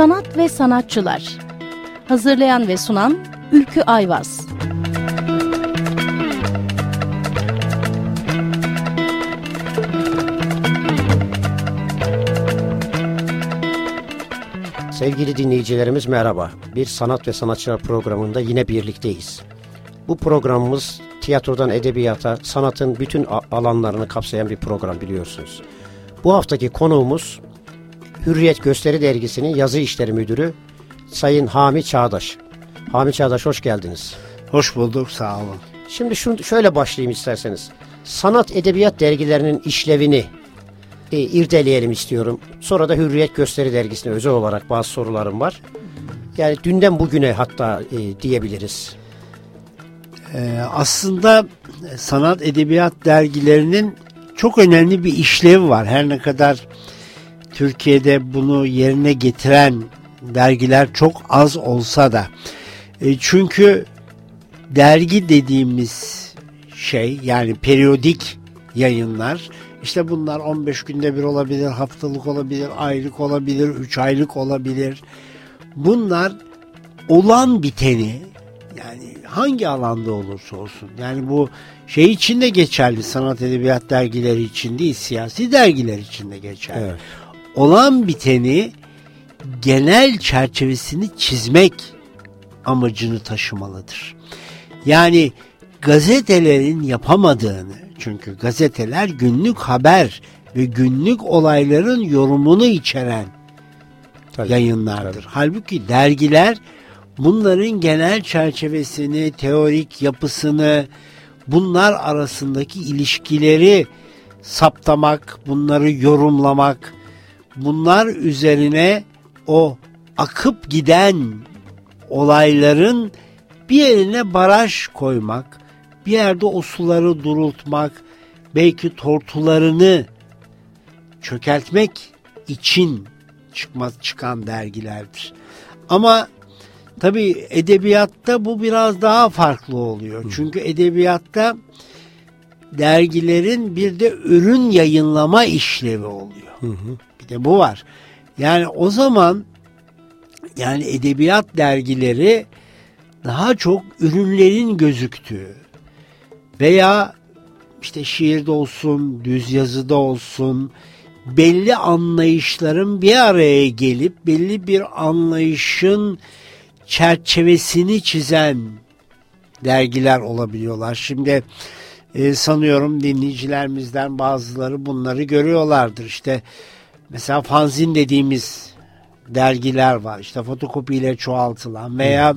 Sanat ve Sanatçılar Hazırlayan ve sunan Ülkü Ayvaz Sevgili dinleyicilerimiz merhaba. Bir Sanat ve Sanatçılar programında yine birlikteyiz. Bu programımız tiyatrodan edebiyata, sanatın bütün alanlarını kapsayan bir program biliyorsunuz. Bu haftaki konuğumuz Hürriyet Gösteri Dergisi'nin yazı işleri müdürü Sayın Hami Çağdaş. Hami Çağdaş hoş geldiniz. Hoş bulduk sağ olun. Şimdi şunu, şöyle başlayayım isterseniz. Sanat edebiyat dergilerinin işlevini e, irdeleyelim istiyorum. Sonra da Hürriyet Gösteri Dergisi'ne özel olarak bazı sorularım var. Yani dünden bugüne hatta e, diyebiliriz. Ee, aslında sanat edebiyat dergilerinin çok önemli bir işlevi var. Her ne kadar Türkiye'de bunu yerine getiren dergiler çok az olsa da. E, çünkü dergi dediğimiz şey yani periyodik yayınlar işte bunlar 15 günde bir olabilir, haftalık olabilir, aylık olabilir, 3 aylık olabilir. Bunlar olan biteni yani hangi alanda olursa olsun yani bu şey için de geçerli sanat edebiyat dergileri için değil siyasi dergiler için de geçerli. Evet. Olan biteni genel çerçevesini çizmek amacını taşımalıdır. Yani gazetelerin yapamadığını çünkü gazeteler günlük haber ve günlük olayların yorumunu içeren tabii, yayınlardır. Tabii. Halbuki dergiler bunların genel çerçevesini, teorik yapısını, bunlar arasındaki ilişkileri saptamak, bunları yorumlamak, bunlar üzerine o akıp giden olayların bir yerine baraj koymak, bir yerde o suları durultmak, belki tortularını çökeltmek için çıkmaz çıkan dergilerdir. Ama tabi edebiyatta bu biraz daha farklı oluyor. Hı. Çünkü edebiyatta dergilerin bir de ürün yayınlama işlevi oluyor. Hı hı. De bu var. Yani o zaman yani edebiyat dergileri daha çok ürünlerin gözüktüğü veya işte şiirde olsun, düz yazıda olsun belli anlayışların bir araya gelip belli bir anlayışın çerçevesini çizen dergiler olabiliyorlar. Şimdi e, sanıyorum dinleyicilerimizden bazıları bunları görüyorlardır. İşte mesela fanzin dediğimiz dergiler var. İşte fotokopiyle çoğaltılan veya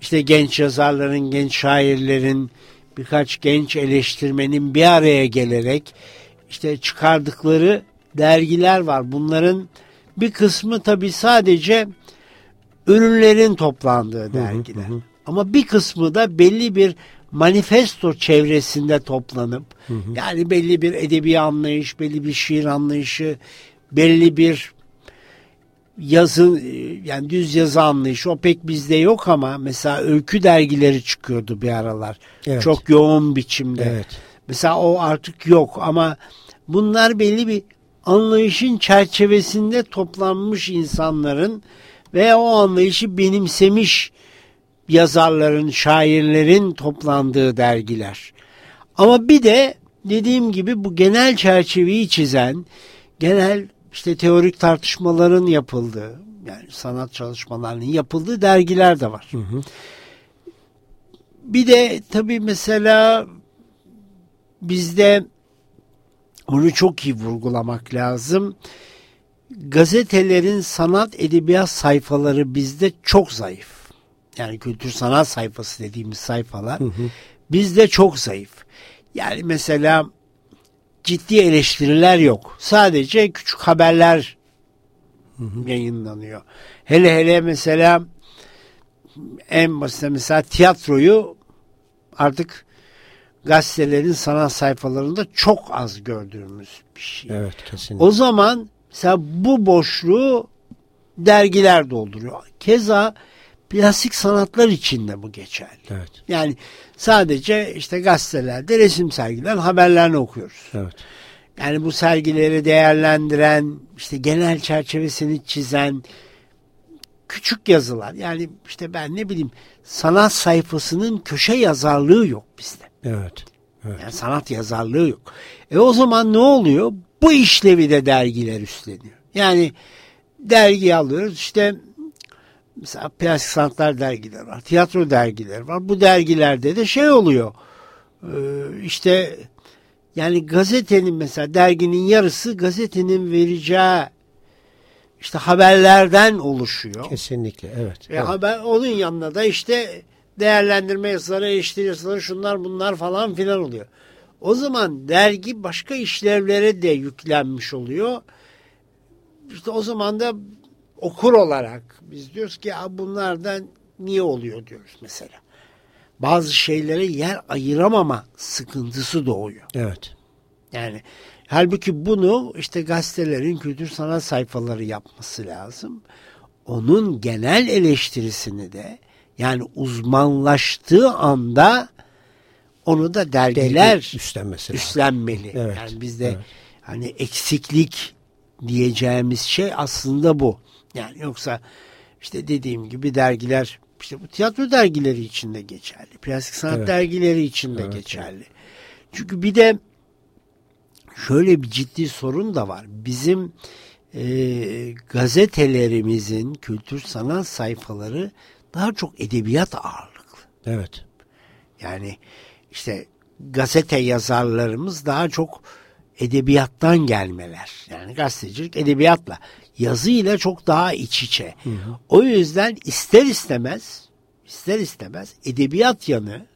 işte genç yazarların, genç şairlerin, birkaç genç eleştirmenin bir araya gelerek işte çıkardıkları dergiler var. Bunların bir kısmı tabi sadece ürünlerin toplandığı dergiler. Hı hı hı. Ama bir kısmı da belli bir manifesto çevresinde toplanıp hı hı. yani belli bir edebi anlayış, belli bir şiir anlayışı, belli bir yazı yani düz yazı anlayışı o pek bizde yok ama mesela öykü dergileri çıkıyordu bir aralar. Evet. Çok yoğun biçimde. Evet. Mesela o artık yok ama bunlar belli bir anlayışın çerçevesinde toplanmış insanların veya o anlayışı benimsemiş yazarların, şairlerin toplandığı dergiler. Ama bir de dediğim gibi bu genel çerçeveyi çizen, genel işte teorik tartışmaların yapıldığı, yani sanat çalışmalarının yapıldığı dergiler de var. Hı hı. Bir de tabii mesela bizde bunu çok iyi vurgulamak lazım. Gazetelerin sanat edebiyat sayfaları bizde çok zayıf. Yani kültür sanat sayfası dediğimiz sayfalar hı hı. bizde çok zayıf. Yani mesela ciddi eleştiriler yok. Sadece küçük haberler yayınlanıyor. Hele hele mesela en basit mesela tiyatroyu artık gazetelerin sanat sayfalarında çok az gördüğümüz bir şey. Evet kesinlikle. O zaman mesela bu boşluğu dergiler dolduruyor. Keza plastik sanatlar için de bu geçerli. Evet. Yani sadece işte gazetelerde resim sergilen haberlerini okuyoruz. Evet. Yani bu sergileri değerlendiren, işte genel çerçevesini çizen, küçük yazılar. Yani işte ben ne bileyim sanat sayfasının köşe yazarlığı yok bizde. Evet. evet. Yani sanat yazarlığı yok. E o zaman ne oluyor? Bu işlevi de dergiler üstleniyor. Yani dergi alıyoruz işte mesela plastik sanatlar dergileri var, tiyatro dergileri var. Bu dergilerde de şey oluyor. Ee, işte yani gazetenin mesela derginin yarısı gazetenin vereceği işte haberlerden oluşuyor. Kesinlikle evet. E, evet. haber onun yanına da işte değerlendirme yazıları, eleştiri yazıları, şunlar bunlar falan filan oluyor. O zaman dergi başka işlevlere de yüklenmiş oluyor. İşte o zaman da okur olarak biz diyoruz ki bunlardan niye oluyor diyoruz mesela. Bazı şeylere yer ayıramama sıkıntısı doğuyor. Evet. Yani halbuki bunu işte gazetelerin kültür sanat sayfaları yapması lazım. Onun genel eleştirisini de yani uzmanlaştığı anda onu da dergiler Dergi üstlenmesi üstlenmeli. Evet, Yani bizde evet. hani eksiklik diyeceğimiz şey aslında bu. Yani yoksa işte dediğim gibi dergiler işte bu tiyatro dergileri için de geçerli. Plastik sanat Evet. dergileri için de Evet, geçerli. Çünkü bir de şöyle bir ciddi sorun da var. Bizim e, gazetelerimizin kültür sanat sayfaları daha çok edebiyat ağırlıklı. Evet. Yani işte gazete yazarlarımız daha çok edebiyattan gelmeler. Yani gazetecilik edebiyatla, yazıyla çok daha iç içe. O yüzden ister istemez, ister istemez edebiyat yanı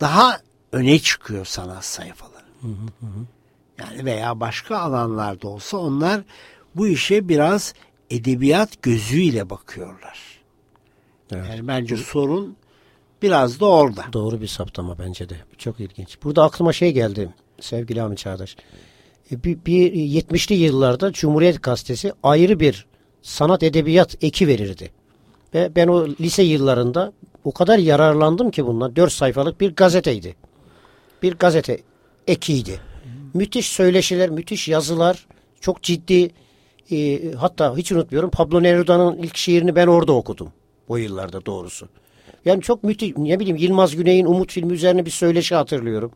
daha öne çıkıyor sanat sayfaları. Yani veya başka alanlarda olsa onlar bu işe biraz edebiyat gözüyle bakıyorlar. Evet. Yani bence sorun biraz da orada. Doğru bir saptama bence de. Çok ilginç. Burada aklıma şey geldi sevgili Ahmet Çağdaş. Bir, bir 70'li yıllarda Cumhuriyet Gazetesi ayrı bir sanat edebiyat eki verirdi. Ve ben o lise yıllarında o kadar yararlandım ki bundan. 4 sayfalık bir gazeteydi. Bir gazete ekiydi. Müthiş söyleşiler, müthiş yazılar, çok ciddi. e, hatta hiç unutmuyorum Pablo Neruda'nın ilk şiirini ben orada okudum. O yıllarda doğrusu. Yani çok müthiş. Ne bileyim Yılmaz Güney'in Umut filmi üzerine bir söyleşi hatırlıyorum.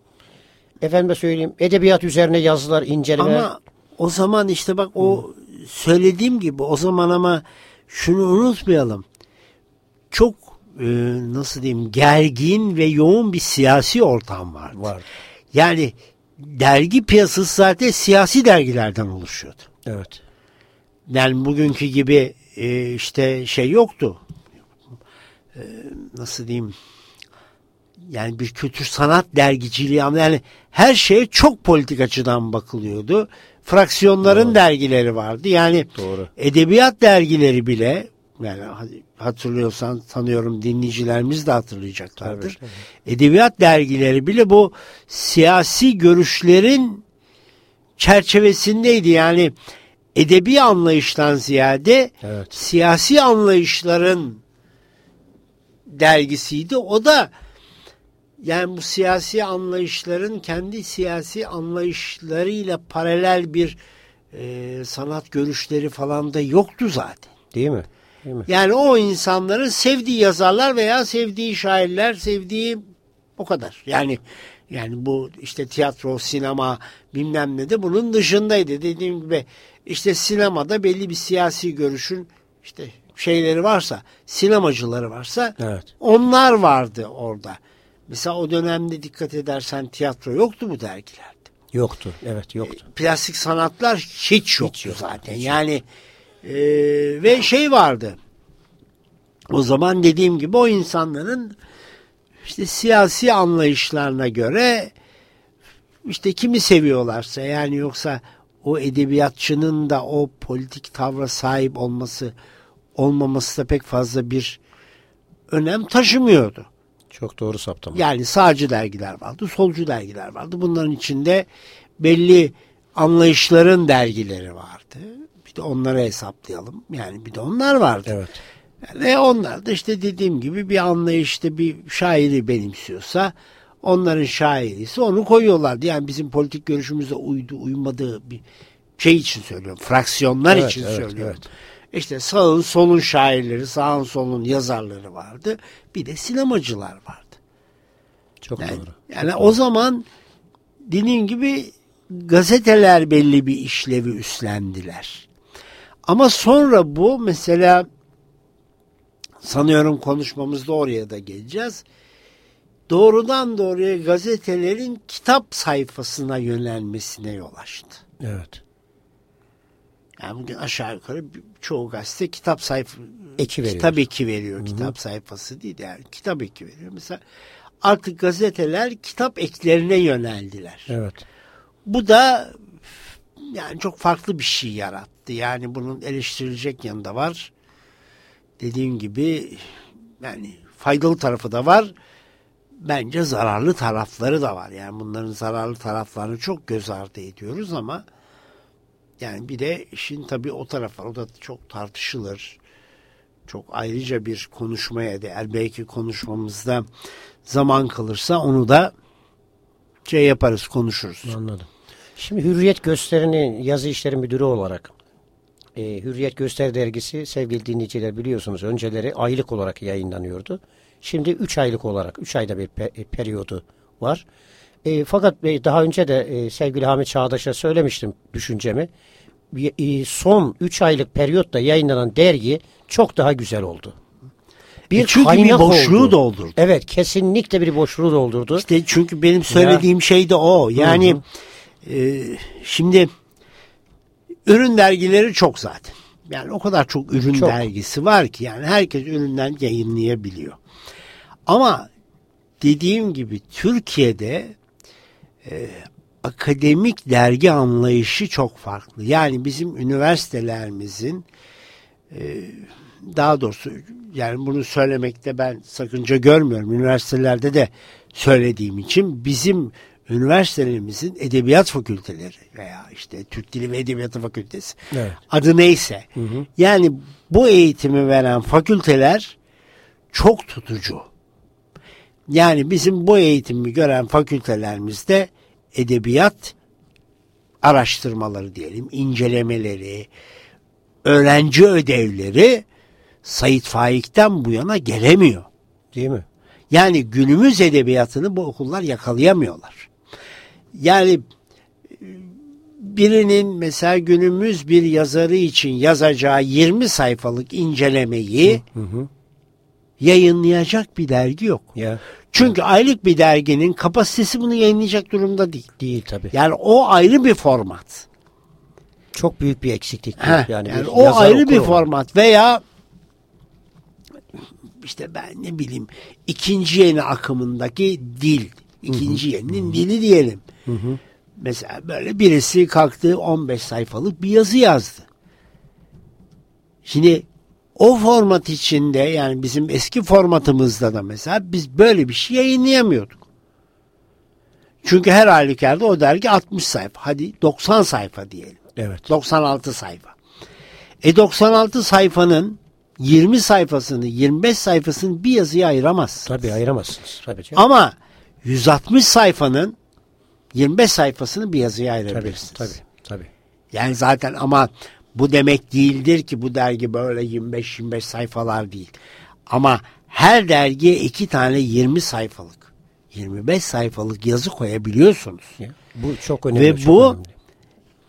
Efendime söyleyeyim edebiyat üzerine yazılar, incelemeler. Ama o zaman işte bak o söylediğim gibi o zaman ama şunu unutmayalım. Çok e, nasıl diyeyim gergin ve yoğun bir siyasi ortam vardı. Var. Yani dergi piyasası zaten siyasi dergilerden oluşuyordu. Evet. Yani bugünkü gibi e, işte şey yoktu. E, nasıl diyeyim? Yani bir kültür sanat dergiciliği ama yani her şeye çok politik açıdan bakılıyordu. Fraksiyonların Doğru. dergileri vardı. Yani Doğru. edebiyat dergileri bile yani hatırlıyorsan sanıyorum dinleyicilerimiz de hatırlayacaklardır. Tabii, Edebiyat dergileri bile bu siyasi görüşlerin çerçevesindeydi. Yani edebi anlayıştan ziyade Evet. siyasi anlayışların dergisiydi. O da yani bu siyasi anlayışların kendi siyasi anlayışlarıyla paralel bir e, sanat görüşleri falan da yoktu zaten. Değil mi? Değil mi? Yani o insanların sevdiği yazarlar veya sevdiği şairler, sevdiği o kadar. Yani yani bu işte tiyatro, sinema bilmem ne de bunun dışındaydı. Dediğim gibi işte sinemada belli bir siyasi görüşün işte şeyleri varsa, sinemacıları varsa Evet. onlar vardı orada. Mesela o dönemde dikkat edersen tiyatro yoktu bu dergilerde. Yoktu. Evet yoktu. Plastik sanatlar hiç yoktu yok, zaten. hiç yani e, ve şey vardı. O zaman dediğim gibi o insanların işte siyasi anlayışlarına göre işte kimi seviyorlarsa yani yoksa o edebiyatçının da o politik tavra sahip olması olmaması da pek fazla bir önem taşımıyordu. Çok doğru saptama. Yani sağcı dergiler vardı, solcu dergiler vardı. Bunların içinde belli anlayışların dergileri vardı. Bir de onları hesaplayalım. Yani bir de onlar vardı. Evet. Ve onlar da işte dediğim gibi bir anlayışta bir şairi benimsiyorsa onların şairisi onu koyuyorlardı. Yani bizim politik görüşümüze uydu uymadığı bir şey için söylüyorum. Fraksiyonlar Evet, için evet, söylüyorum. İşte sağın solun şairleri, sağın solun yazarları vardı. Bir de sinemacılar vardı. Çok Yani, doğru. yani o zaman dediğim gibi gazeteler belli bir işlevi üstlendiler. Ama sonra bu mesela sanıyorum konuşmamızda oraya da geleceğiz. Doğrudan doğruya gazetelerin kitap sayfasına yönelmesine yol açtı. Evet. Yani bugün aşağı yukarı çoğu gazete kitap sayfa Eki veriyor. kitap eki veriyor. Kitap sayfası değil yani kitap eki veriyor. Mesela artık gazeteler kitap eklerine yöneldiler. Evet. Bu da yani çok farklı bir şey yarattı. Yani bunun eleştirilecek yanı da var. Dediğim gibi yani faydalı tarafı da var. Bence zararlı tarafları da var. Yani bunların zararlı taraflarını çok göz ardı ediyoruz ama yani bir de işin tabii o tarafı var. O da çok tartışılır. Çok ayrıca bir konuşmaya değer. Belki konuşmamızda zaman kalırsa onu da şey yaparız, konuşuruz. Anladım. Şimdi Hürriyet Gösteri'nin yazı işleri müdürü olarak e, Hürriyet Gösteri dergisi sevgili dinleyiciler biliyorsunuz önceleri aylık olarak yayınlanıyordu. Şimdi 3 aylık olarak 3 ayda bir pe- e, periyodu var. E, fakat e, daha önce de e, sevgili Hamit Çağdaş'a söylemiştim düşüncemi. Bir, e, son 3 aylık periyotta yayınlanan dergi çok daha güzel oldu. E çünkü bir boşluğu oldu. doldurdu. Evet kesinlikle bir boşluğu doldurdu. İşte çünkü benim söylediğim şey de o. Yani e, şimdi ürün dergileri çok zaten. Yani o kadar çok ürün Çok. dergisi var ki yani herkes üründen yayınlayabiliyor. Ama dediğim gibi Türkiye'de e, akademik dergi anlayışı çok farklı. Yani bizim üniversitelerimizin e, daha doğrusu yani bunu söylemekte ben sakınca görmüyorum. Üniversitelerde de söylediğim için bizim üniversitelerimizin edebiyat fakülteleri veya işte Türk Dili ve Edebiyatı Fakültesi Evet. adı neyse. Yani bu eğitimi veren fakülteler çok tutucu. Yani bizim bu eğitimi gören fakültelerimizde edebiyat araştırmaları diyelim, incelemeleri, öğrenci ödevleri Sayit Faik'ten bu yana gelemiyor. Değil mi? Yani günümüz edebiyatını bu okullar yakalayamıyorlar. Yani birinin mesela günümüz bir yazarı için yazacağı 20 sayfalık incelemeyi yayınlayacak bir dergi yok. Ya Çünkü aylık bir derginin kapasitesi bunu yayınlayacak durumda değil. değil tabii. Yani o ayrı bir format. Çok büyük bir eksiklik. Heh, yani, yani o ayrı okur bir format veya işte ben ne bileyim ikinci yeni akımındaki dil, ikinci yeninin dili diyelim. Mesela böyle birisi kalktı 15 sayfalık bir yazı yazdı. Şimdi o format içinde yani bizim eski formatımızda da mesela biz böyle bir şey yayınlayamıyorduk. Çünkü her halükarda o dergi 60 sayfa. Hadi 90 sayfa diyelim. Evet. 96 sayfa. E 96 sayfanın 20 sayfasını, 25 sayfasını bir yazıya ayıramaz. Tabii ayıramazsınız. Tabii canım. Ama 160 sayfanın 25 sayfasını bir yazıya Tabii, ayırabilirsiniz. tabii, tabii. Yani zaten ama bu demek değildir ki bu dergi böyle 25-25 sayfalar değil. Ama her dergiye iki tane 20 sayfalık, 25 sayfalık yazı koyabiliyorsunuz. Ya, Bu çok önemli. Ve çok bu önemli.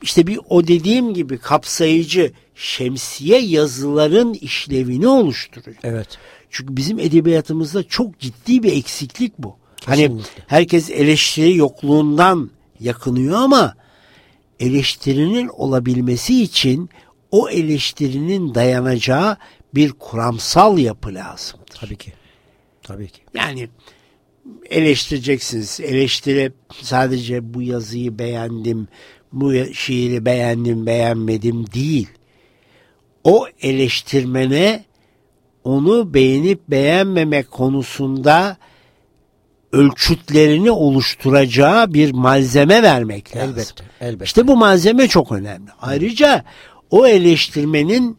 işte bir o dediğim gibi kapsayıcı şemsiye yazıların işlevini oluşturuyor. Evet. Çünkü bizim edebiyatımızda çok ciddi bir eksiklik bu. Hani Kesinlikle. herkes eleştiri yokluğundan yakınıyor ama eleştirinin olabilmesi için o eleştirinin dayanacağı bir kuramsal yapı lazım. Tabii ki. Tabii ki. Yani eleştireceksiniz. Eleştiri sadece bu yazıyı beğendim, bu şiiri beğendim, beğenmedim değil. O eleştirmene onu beğenip beğenmemek konusunda ölçütlerini oluşturacağı bir malzeme vermek lazım. Elbette. Elbette. İşte bu malzeme çok önemli. Ayrıca o eleştirmenin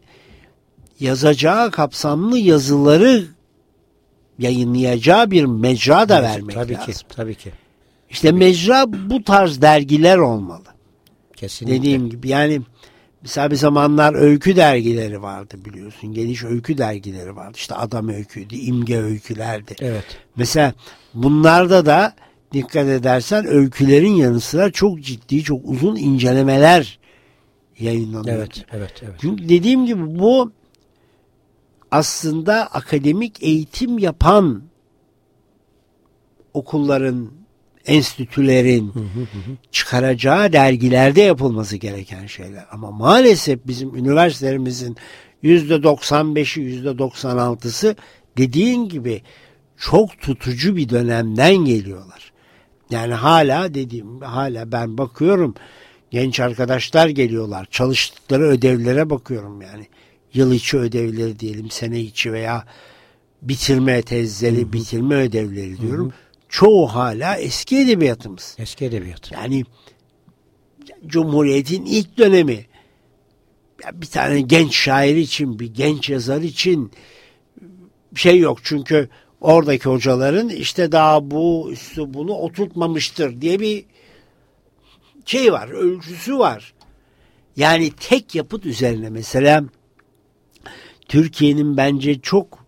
yazacağı kapsamlı yazıları yayınlayacağı bir mecra da vermek tabii lazım. ki. Tabii ki. İşte mecra bu tarz dergiler olmalı. Kesinlikle. Dediğim gibi yani Mesela bir zamanlar öykü dergileri vardı biliyorsun. Geniş öykü dergileri vardı. İşte Adam Öykü'ydü, İmge Öykülerdi. Evet. Mesela bunlarda da dikkat edersen öykülerin yanı sıra çok ciddi, çok uzun incelemeler yayınlanıyor. Evet, evet, evet. Çünkü dediğim gibi bu aslında akademik eğitim yapan okulların, enstitülerin çıkaracağı dergilerde yapılması gereken şeyler. Ama maalesef bizim üniversitelerimizin yüzde 95'i, yüzde 96'sı dediğin gibi çok tutucu bir dönemden geliyorlar. Yani hala dediğim hala ben bakıyorum genç arkadaşlar geliyorlar. Çalıştıkları ödevlere bakıyorum yani. Yıl içi ödevleri diyelim, sene içi veya bitirme tezleri, bitirme ödevleri diyorum. Çoğu hala eski edebiyatımız. Eski edebiyat. Yani Cumhuriyet'in ilk dönemi. Bir tane genç şair için, bir genç yazar için bir şey yok. Çünkü oradaki hocaların işte daha bu üstü bunu oturtmamıştır diye bir şey var, ölçüsü var. Yani tek yapıt üzerine mesela Türkiye'nin bence çok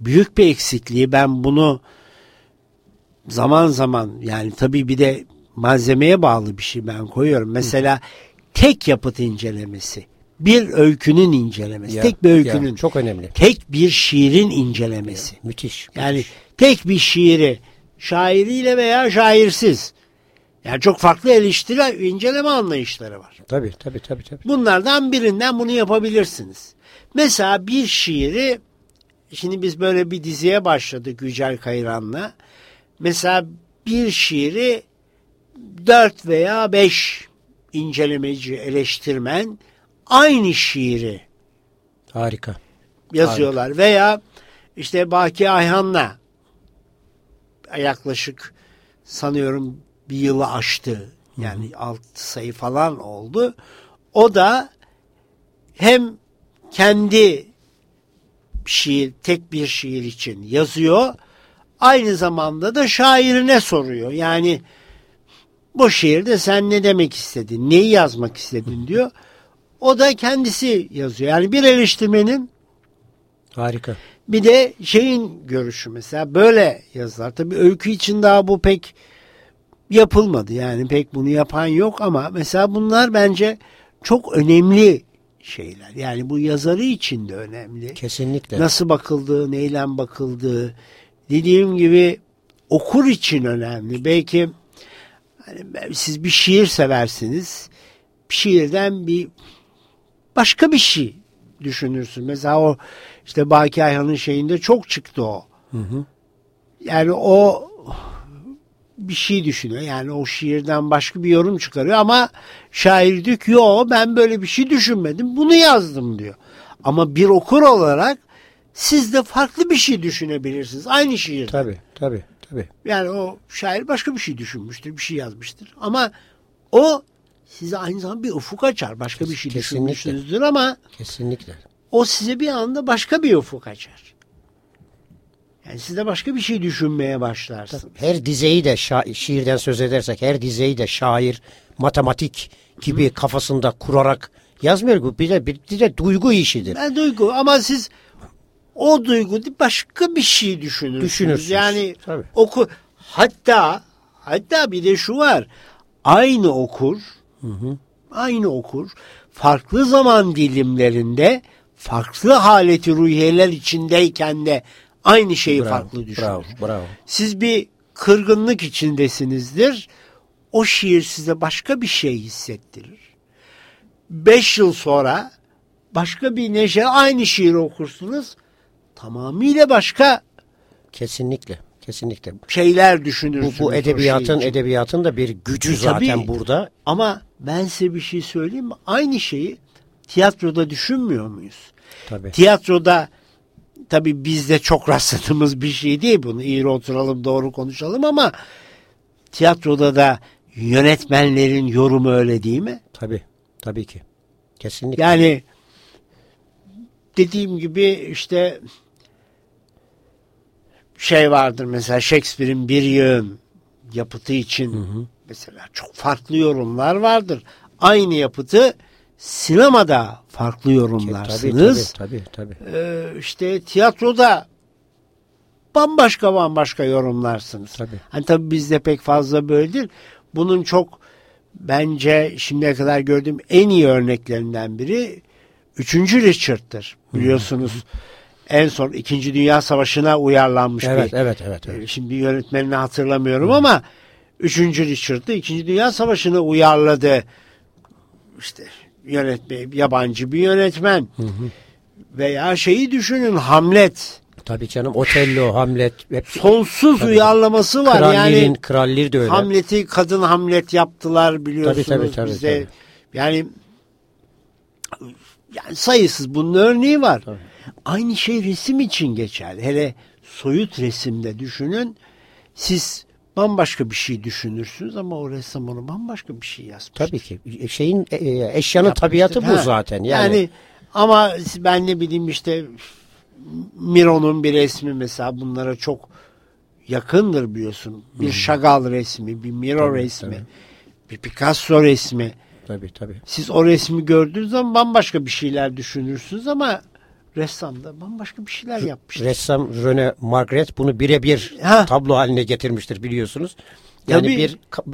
büyük bir eksikliği. Ben bunu zaman zaman yani tabii bir de malzemeye bağlı bir şey ben koyuyorum. Mesela tek yapıt incelemesi. Bir öykünün incelemesi. Ya, tek bir öykünün. ya, çok önemli. Tek bir şiirin incelemesi. Müthiş. Yani müthiş. tek bir şiiri şairiyle veya şairsiz. Yani çok farklı eleştiri, inceleme anlayışları var. Tabii, tabii, tabii, tabii. Bunlardan birinden bunu yapabilirsiniz. Mesela bir şiiri, şimdi biz böyle bir diziye başladık Yücel Kayran'la. Mesela bir şiiri dört veya beş incelemeci, eleştirmen aynı şiiri Harika. yazıyorlar. Veya işte Baki Ayhan'la yaklaşık sanıyorum bir yılı aştı. Yani alt sayı falan oldu. O da hem kendi şiir, tek bir şiir için yazıyor. Aynı zamanda da şairine soruyor. Yani bu şiirde sen ne demek istedin, neyi yazmak istedin diyor. O da kendisi yazıyor. Yani bir eleştirmenin Harika. bir de şeyin görüşü mesela böyle yazılar. Tabii öykü için daha bu pek yapılmadı. Yani pek bunu yapan yok ama mesela bunlar bence çok önemli şeyler. Yani bu yazarı için de önemli. Kesinlikle. Nasıl bakıldığı, neyle bakıldığı. Dediğim gibi okur için önemli. Belki hani siz bir şiir seversiniz. Şiirden bir başka bir şey düşünürsün. Mesela o işte Baki Ayhan'ın şeyinde çok çıktı o. Yani o bir şey düşünüyor. Yani o şiirden başka bir yorum çıkarıyor ama şair diyor ki yo ben böyle bir şey düşünmedim. Bunu yazdım diyor. Ama bir okur olarak siz de farklı bir şey düşünebilirsiniz. Aynı şiirde. Tabii, tabii, tabii. Yani o şair başka bir şey düşünmüştür, bir şey yazmıştır. Ama o size aynı zamanda bir ufuk açar. Başka bir şey Kesinlikle. düşünmüşsünüzdür ama Kesinlikle. o size bir anda başka bir ufuk açar. Yani siz de başka bir şey düşünmeye başlarsınız. Her dizeyi de şa- şiirden söz edersek her dizeyi de şair matematik gibi kafasında kurarak yazmıyor bu bir de bir de duygu işidir. Ben duygu ama siz o duygu başka bir şey düşünürsünüz. Düşünürsünüz, Yani tabii. oku hatta hatta bir de şu var. Aynı okur aynı okur farklı zaman dilimlerinde farklı haleti ruhiyeler içindeyken de aynı şeyi Bravo, farklı düşünür. bravo, bravo. Siz bir kırgınlık içindesinizdir. O şiir size başka bir şey hissettirir. Beş yıl sonra başka bir neşe aynı şiiri okursunuz. Tamamıyla başka Kesinlikle. Kesinlikle. şeyler Bu, düşünürsünüz. bu o edebiyatın şiir için. edebiyatın da bir gücü E, zaten tabii. burada. Ama ben size bir şey söyleyeyim mi? Aynı şeyi tiyatroda düşünmüyor muyuz? Tabii. Tiyatroda tabii bizde çok rastladığımız bir şey değil bunu. İyi oturalım doğru konuşalım ama tiyatroda da yönetmenlerin yorumu öyle değil mi? Tabii. Tabii ki. Kesinlikle. Yani dediğim gibi işte şey vardır mesela Shakespeare'in bir yığın yapıtı için mesela çok farklı yorumlar vardır. Aynı yapıtı sinemada farklı yorumlarsınız. Tabii tabii. tabii. Ee, işte tiyatroda bambaşka bambaşka yorumlarsınız. Tabii. Hani tabii bizde pek fazla böyle değil. Bunun çok bence şimdiye kadar gördüğüm en iyi örneklerinden biri 3. Richard'tır. Biliyorsunuz en son 2. Dünya Savaşı'na uyarlanmış Evet, bir. evet, evet, evet. Ee, Şimdi yönetmenini hatırlamıyorum ama 3. Richard'ı 2. Dünya Savaşı'nı uyarladı. İşte yönetmen, yabancı bir yönetmen. Veya şeyi düşünün Hamlet. Tabii canım Otello, Hamlet hep Sonsuz uyarlaması var. Krallerin, yani Krallir de öyle. Hamlet'i kadın Hamlet yaptılar biliyorsunuz Tabii, tabii, tabii, bize. tabii. Yani yani sayısız bunun örneği var. Aynı şey resim için geçerli. Hele soyut resimde düşünün. Siz bambaşka bir şey düşünürsünüz ama o ressam onu bambaşka bir şey yazmış. Tabii ki. Şeyin e, e, eşyanın tabiatı bu Ha, zaten. Yani, Yani ama ben ne bileyim işte Miro'nun bir resmi mesela bunlara çok yakındır biliyorsun. Bir Chagall resmi, bir Miro Tabii, resmi, tabii. bir Picasso resmi. tabii tabii. Siz o resmi gördüğünüz zaman bambaşka bir şeyler düşünürsünüz ama ressam da bambaşka bir şeyler yapmış. Ressam Rene Margaret bunu birebir Ha. tablo haline getirmiştir biliyorsunuz. Yani Tabii.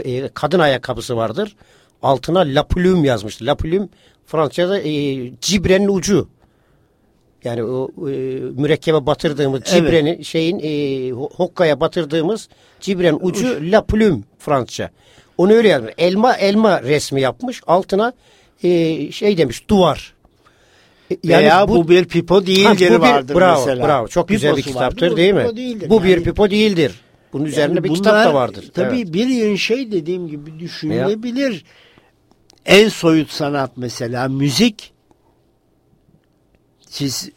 bir e, kadın ayakkabısı vardır. Altına La Plume yazmıştır. La Plume Fransızca'da e, cibrenin ucu. Yani o e, mürekkebe batırdığımız Evet. cibrenin şeyin e, ho- hokkaya batırdığımız cibrenin ucu La Plume Fransızca. Onu öyle yazmış. Elma elma resmi yapmış. Altına e, şey demiş duvar. E, Veya bu, bir pipo değildir Ha, bu bir- vardır bravo, mesela. Bravo. Çok güzel bir Piposu vardır, kitaptır bu değil mi? değildir. Bu bir Yani- pipo değildir. Bunun üzerine Yani bir kitap bunlar, da vardır. Tabii Evet. bir yığın şey dediğim gibi düşünülebilir. En soyut sanat mesela müzik. Siz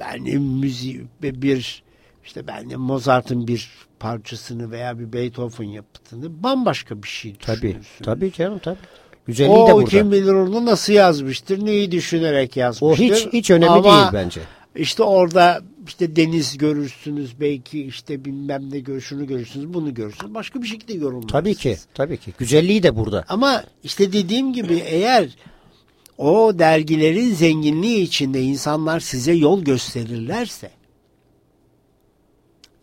ben de müziği bir işte ben de Mozart'ın bir parçasını veya bir Beethoven yapıtını bambaşka bir şey Tabii. düşünürsünüz. Tabii canım tabii. Güzelliği de O burada. kim bilir onu nasıl yazmıştır, neyi düşünerek O yazmıştır. hiç hiç önemli Ama değil bence. işte orada işte deniz görürsünüz belki işte bilmem ne gör, şunu görürsünüz bunu görürsünüz. Başka bir şekilde yorumlarsınız. Tabii ki. Tabii ki. Güzelliği de burada. Ama işte dediğim gibi eğer o dergilerin zenginliği içinde insanlar size yol gösterirlerse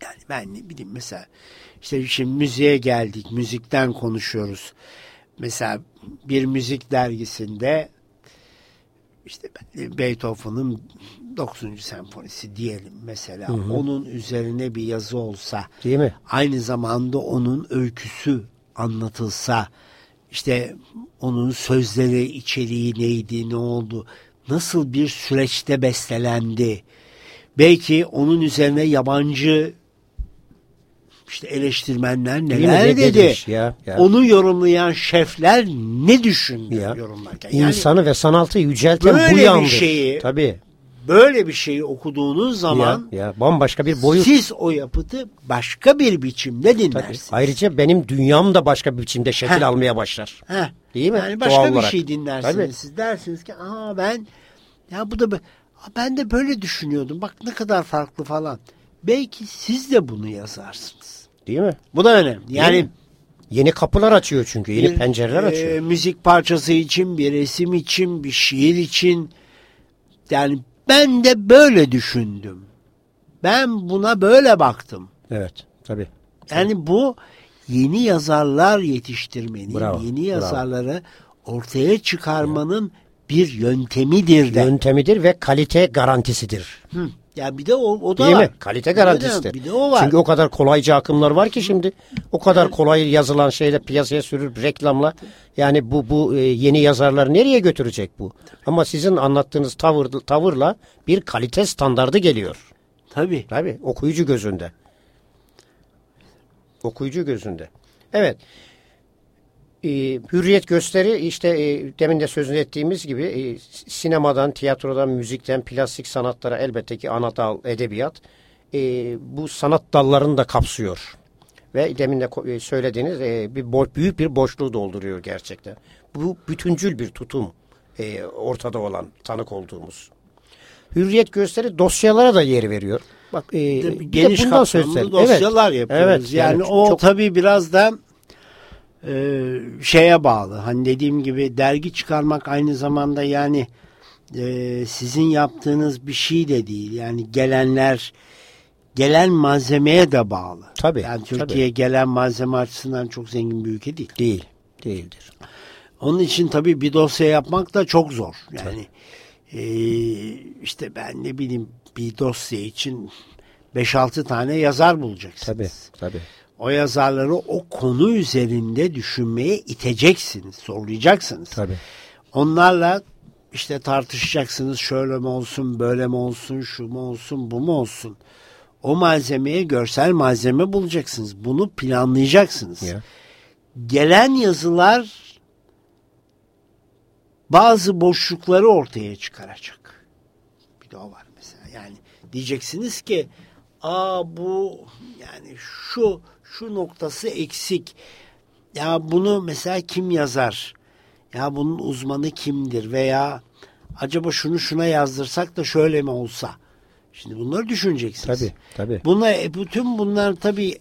yani ben ne bileyim mesela işte şimdi müziğe geldik müzikten konuşuyoruz. Mesela bir müzik dergisinde işte Beethoven'ın 9. senfonisi diyelim mesela onun üzerine bir yazı olsa Değil mi? aynı zamanda onun öyküsü anlatılsa işte onun sözleri içeriği neydi ne oldu nasıl bir süreçte bestelendi belki onun üzerine yabancı işte eleştirmenler neler Ne dedi demiş ya? Ya. onu yorumlayan şefler ne düşündü Ya. yorumlarken yani İnsanı ve sanatı yücelten böyle bu bir yandır. şeyi Tabii. böyle bir şeyi okuduğunuz zaman Ya, ya bambaşka bir boyut. siz o yapıtı başka bir biçimde Tabii. dinlersiniz. Ayrıca benim dünyam da başka bir biçimde şekil Heh. almaya başlar. Heh. Değil mi? Yani başka Doğal bir olarak. şey dinlersiniz. Tabii. Siz dersiniz ki aa ben ya bu da ben de böyle düşünüyordum. Bak ne kadar farklı falan. Belki siz de bunu yazarsınız. Değil mi? Bu da önemli. Yani? Yeni kapılar açıyor çünkü. Yeni bir, pencereler e, açıyor. müzik parçası için, bir resim için, bir şiir için. Yani ben de böyle düşündüm. Ben buna böyle baktım. Evet. Tabii. Yani bu yeni yazarlar yetiştirmenin, Bravo, yeni bravo. yazarları ortaya çıkarmanın bir yöntemidir de. Yöntemidir ve kalite garantisidir. Hı. Ya bir de o, o da Değil var. mi? Kalite garantisidir. Bir de o var. Çünkü o kadar kolaycı akımlar var ki şimdi. O kadar kolay yazılan şeyle piyasaya sürüp reklamla yani bu bu e, yeni yazarları nereye götürecek bu? Ama sizin anlattığınız tavır tavırla bir kalite standardı geliyor. Tabii. Tabii okuyucu gözünde. Okuyucu gözünde. Evet. Ee, hürriyet gösteri işte e, demin de sözünü ettiğimiz gibi e, sinemadan, tiyatrodan, müzikten, plastik sanatlara elbette ki ana dal edebiyat e, bu sanat dallarını da kapsıyor. Ve demin de e, söylediğiniz e, bir bo- büyük bir boşluğu dolduruyor gerçekten. Bu bütüncül bir tutum e, ortada olan tanık olduğumuz. Hürriyet gösteri dosyalara da yer veriyor. Bak e, Geniş kapsamlı dosyalar Evet, yapıyoruz. evet, yani, yani o çok- tabii biraz da e, şeye bağlı. Hani dediğim gibi dergi çıkarmak aynı zamanda yani e, sizin yaptığınız bir şey de değil. Yani gelenler gelen malzemeye de bağlı. Tabii, Yani tabii. Türkiye gelen malzeme açısından çok zengin bir ülke değil. Değil. Değildir. Onun için tabii bir dosya yapmak da çok zor. Yani e, işte ben ne bileyim bir dosya için 5-6 tane yazar bulacaksınız. Tabii. Tabii. O yazarları o konu üzerinde düşünmeye iteceksiniz, zorlayacaksınız. Tabii. Onlarla işte tartışacaksınız şöyle mi olsun, böyle mi olsun, şu mu olsun, bu mu olsun. O malzemeye görsel malzeme bulacaksınız. Bunu planlayacaksınız. Ya. Gelen yazılar bazı boşlukları ortaya çıkaracak. Bir de o var mesela. Yani diyeceksiniz ki aa bu yani şu şu noktası eksik. Ya bunu mesela kim yazar? Ya bunun uzmanı kimdir? Veya acaba şunu şuna yazdırsak da şöyle mi olsa? Şimdi bunları düşüneceksiniz. Tabii. Tabii. Bunlar, e, bütün bunlar tabii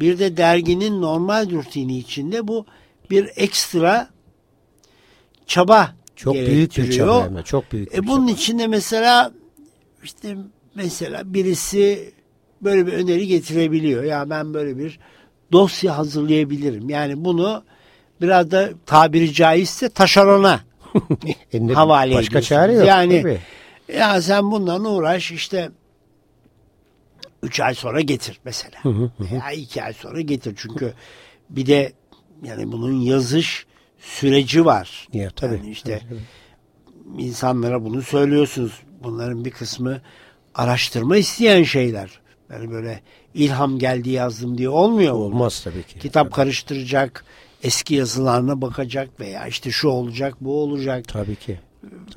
bir de derginin normal rutini içinde bu bir ekstra çaba Çok büyük bir çaba. Çok büyük E bunun çaba. içinde mesela işte mesela birisi böyle bir öneri getirebiliyor. Ya ben böyle bir dosya hazırlayabilirim. Yani bunu biraz da tabiri caizse taşerona E havale Başka çare yok. Yani tabii. ya sen bundan uğraş işte üç ay sonra getir mesela. Ya iki ay sonra getir. Çünkü bir de yani bunun yazış süreci var. Ya, tabii. Yani işte Tabii, insanlara bunu söylüyorsunuz. Bunların bir kısmı araştırma isteyen şeyler. Yani böyle ilham geldi yazdım diye olmuyor. mu? Olmaz tabii ki. Kitap karıştıracak, eski yazılarına bakacak veya işte şu olacak, bu olacak. Tabii ki.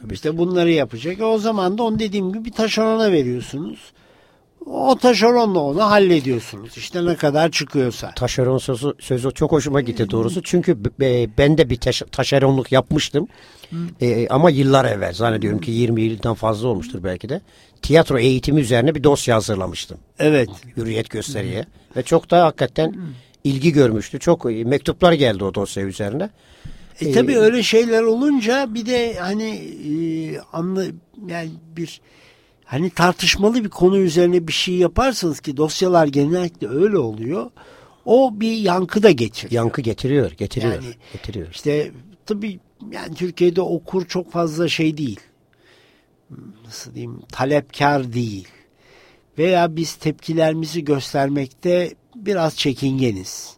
Tabii İşte bunları yapacak. E o zaman da onu dediğim gibi bir taşerona veriyorsunuz. O taşeronla onu hallediyorsunuz. İşte ne kadar çıkıyorsa. Taşeron sözü, sözü çok hoşuma gitti doğrusu. Çünkü ben de bir taş- taşeronluk yapmıştım. E, ama yıllar evvel zannediyorum ki 20 yıldan fazla olmuştur belki de. Tiyatro eğitimi üzerine bir dosya hazırlamıştım. Evet. Hürriyet gösteriye. Ve çok da hakikaten ilgi görmüştü. Çok mektuplar geldi o dosya üzerine. E tabii öyle şeyler olunca bir de hani e, anla yani bir hani tartışmalı bir konu üzerine bir şey yaparsanız ki dosyalar genellikle öyle oluyor. O bir yankı da getiriyor. Yankı getiriyor, getiriyor, Yani- getiriyor. İşte tabii yani Türkiye'de okur çok fazla şey değil. Nasıl diyeyim? Talepkar değil. Veya biz tepkilerimizi göstermekte biraz çekingeniz.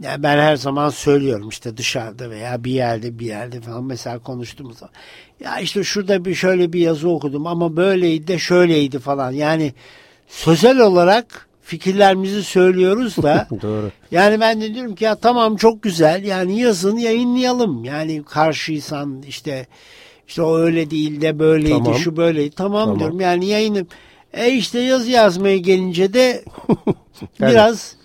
Yani ben her zaman söylüyorum işte dışarıda veya bir yerde bir yerde falan mesela konuştuğumuz zaman. Ya işte şurada bir şöyle bir yazı okudum ama böyleydi de şöyleydi falan. Yani sözel olarak fikirlerimizi söylüyoruz da Doğru. yani ben de diyorum ki ya tamam çok güzel yani yazın yayınlayalım. Yani karşıysan işte işte o öyle değil de böyleydi Tamam. şu böyleydi. Tamam, Tamam. diyorum yani yayınım. E işte yazı yazmaya gelince de biraz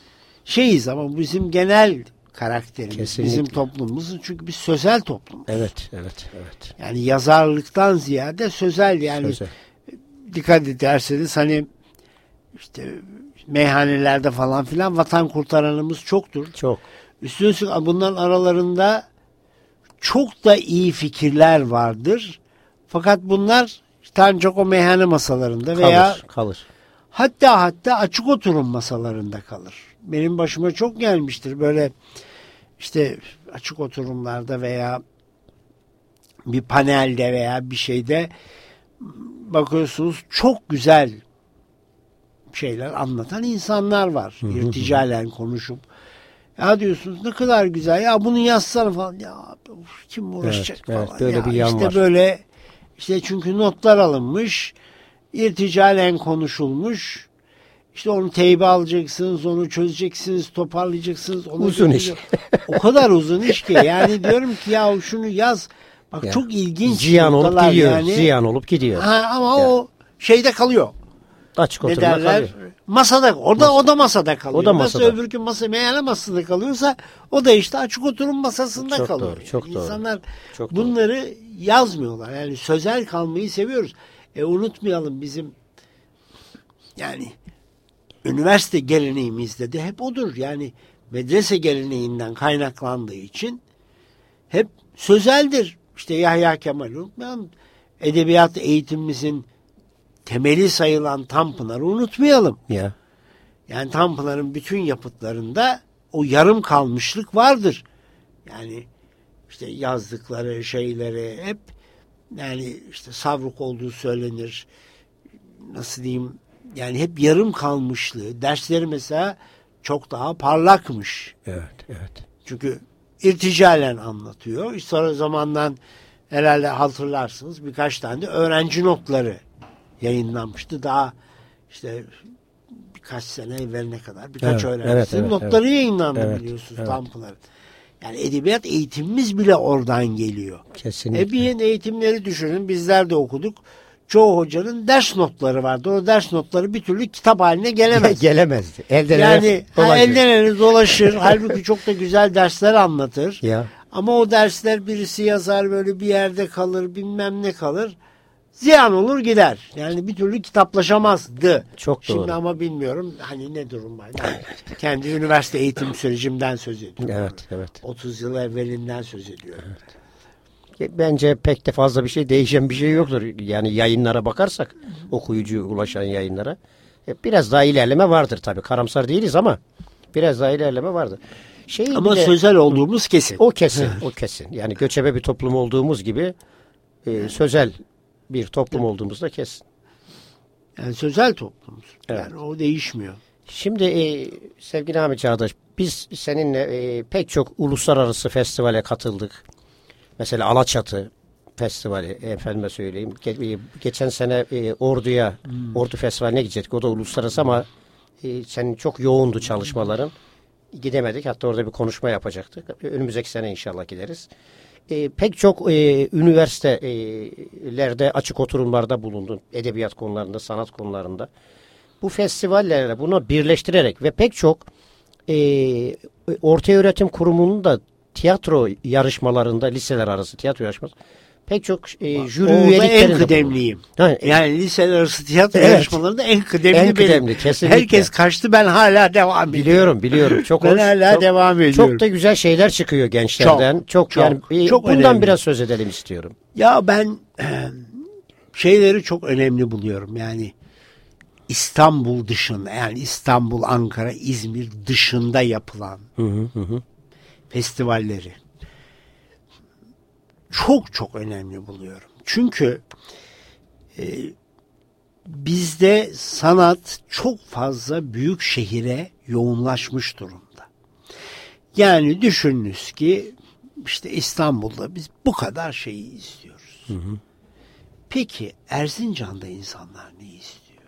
şeyiz ama bizim genel karakterimiz Kesinlikle. bizim toplumumuz çünkü biz sözel toplum. Evet, evet, evet. Yani yazarlıktan ziyade sözel yani Sözel. dikkat ederseniz hani işte meyhanelerde falan filan vatan kurtaranımız çoktur. Çok. Üstüne üstlük bunların aralarında çok da iyi fikirler vardır. Fakat bunlar işte ancak o meyhane masalarında Kalır, veya kalır. hatta hatta açık oturum masalarında kalır. Benim başıma çok gelmiştir böyle işte açık oturumlarda veya bir panelde veya bir şeyde bakıyorsunuz çok güzel şeyler anlatan insanlar var. İrticalen konuşup ya diyorsunuz ne kadar güzel ya bunu yazsana falan ya of, kim uğraşacak Evet, evet, falan. böyle ya bir yan işte var. böyle işte çünkü notlar alınmış irticalen konuşulmuş işte onu teybe alacaksınız, onu çözeceksiniz, toparlayacaksınız. Onu Uzun iş. o kadar uzun iş ki. Yani diyorum ki ya şunu yaz. Bak Ya, çok ilginç Ziyan olup gidiyor. yani. Ziyan olup gidiyor. Ha, ama Ya. o şeyde kalıyor. Açık Ne derler? kalıyor. Masada. O da, o da masada kalıyor. O da Nasıl masada. öbürkü masa meyhane masasında kalıyorsa o da işte açık oturum masasında Çok kalıyor. doğru, çok doğru. İnsanlar Çok doğru. bunları yazmıyorlar. Yani sözel kalmayı seviyoruz. E unutmayalım bizim yani üniversite geleneğimizde de hep odur. Yani medrese geleneğinden kaynaklandığı için hep sözeldir. İşte Yahya Kemal unutmayalım. Edebiyat eğitimimizin temeli sayılan Tanpınar'ı unutmayalım. Ya. Yani Tanpınar'ın bütün yapıtlarında o yarım kalmışlık vardır. Yani işte yazdıkları şeyleri hep yani işte savruk olduğu söylenir. Nasıl diyeyim? Yani hep yarım kalmışlığı. Dersleri mesela çok daha parlakmış. Evet, evet. Çünkü irticalen anlatıyor. Sonra zamandan herhalde hatırlarsınız birkaç tane de öğrenci notları yayınlanmıştı. Daha işte birkaç sene evveline kadar birkaç Evet, öğrencisinin evet, evet, notları yayınlandı Evet, biliyorsunuz evet. Tanpınar'ın. Yani edebiyat eğitimimiz bile oradan geliyor. Kesinlikle. Ebiyen eğitimleri düşünün bizler de okuduk. Çoğu hocanın ders notları vardı. O ders notları bir türlü kitap haline gelemez. Gelemezdi. Elden yani elden ele dolaşır. Halbuki çok da güzel dersler anlatır. Ya. Ama o dersler birisi yazar böyle bir yerde kalır bilmem ne kalır. Ziyan olur gider. Yani bir türlü kitaplaşamazdı. Çok Şimdi doğru. ama bilmiyorum hani ne durum var. Yani kendi üniversite eğitim sürecimden söz ediyorum. Evet, evet. 30 yıl evvelinden söz ediyorum. Bence pek de fazla bir şey değişen bir şey yoktur. Yani yayınlara bakarsak okuyucu ulaşan yayınlara biraz daha ilerleme vardır tabii. Karamsar değiliz ama biraz daha ilerleme vardır. Şey Ama de- sözel olduğumuz kesin. o kesin, o kesin. Yani göçebe bir toplum olduğumuz gibi e, sözel bir toplum olduğumuzda kesin. Yani sözel toplumuz. Evet. Yani o değişmiyor. Şimdi e, sevgili Ahmet Çağdaş, biz seninle e, pek çok uluslararası festivale katıldık. Mesela Alaçatı Festivali, efendime söyleyeyim. Ge- e, geçen sene e, Ordu'ya, Ordu Festivali'ne gidecektik. O da uluslararası ama e, senin çok yoğundu çalışmaların. Gidemedik. Hatta orada bir konuşma yapacaktık. Önümüzdeki sene inşallah gideriz. E, pek çok e, üniversitelerde açık oturumlarda bulundun. Edebiyat konularında, sanat konularında bu festivallerle bunu birleştirerek ve pek çok e, orta öğretim kurumunun da tiyatro yarışmalarında liseler arası tiyatro yarışması pek çok e, jüri Orada en kıdemliyim. Ha, Yani liseler arası tiyatro Evet. yarışmalarında en kıdemli En benim. kıdemli, kesinlikle. Herkes kaçtı ben hala devam ediyorum. biliyorum biliyorum çok Ben hoş, hala çok, devam ediyorum. çok da güzel şeyler çıkıyor gençlerden. Çok, Çok, çok, yani e, çok bundan önemli. biraz söz edelim istiyorum. Ya ben eh, şeyleri çok önemli buluyorum. Yani İstanbul dışında yani İstanbul, Ankara, İzmir dışında yapılan festivalleri çok çok önemli buluyorum. Çünkü e, bizde sanat çok fazla büyük şehire yoğunlaşmış durumda. Yani düşününüz ki işte İstanbul'da biz bu kadar şeyi istiyoruz. Peki Erzincan'da insanlar ne istiyor?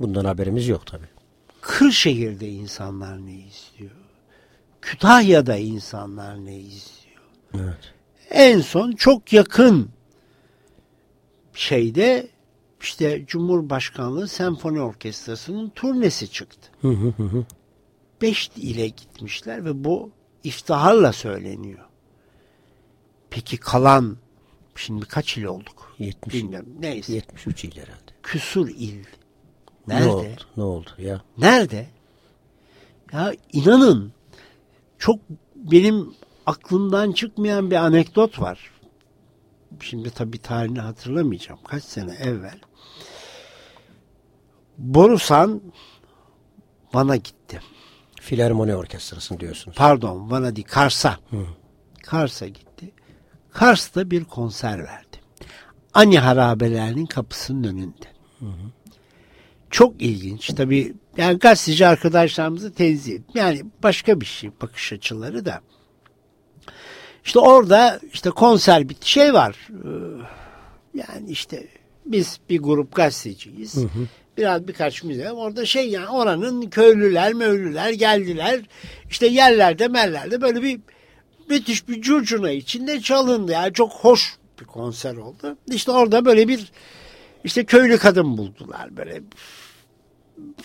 Bundan haberimiz yok tabii. Kırşehir'de insanlar ne istiyor? Kütahya'da insanlar ne istiyor? Evet. En son çok yakın şeyde işte Cumhurbaşkanlığı Senfoni Orkestrası'nın turnesi çıktı. Beş ile gitmişler ve bu iftiharla söyleniyor. Peki kalan şimdi kaç il olduk? 70. Bilmiyorum. Neyse. 73 il herhalde. Küsur il. Ne Nerede? oldu? Ne oldu ya? Nerede? Ya inanın çok benim aklımdan çıkmayan bir anekdot var. Şimdi tabii tarihini hatırlamayacağım. Kaç sene evvel. Borusan Van'a gitti. Filarmoni Orkestrası'nı diyorsunuz. Pardon Van'a değil Kars'a. Kars'a gitti. Kars'ta bir konser verdi. Ani harabelerinin kapısının önünde. Çok ilginç. Tabii yani gazeteci arkadaşlarımızı tenzih et- Yani başka bir şey bakış açıları da. İşte orada işte konser bitti. Şey var. e, Yani işte biz bir grup gazeteciyiz. Biraz birkaç müze. Orada şey yani oranın köylüler, möylüler geldiler. İşte yerlerde, merlerde böyle bir müthiş bir curcuna içinde çalındı. Yani çok hoş bir konser oldu. İşte orada böyle bir işte köylü kadın buldular böyle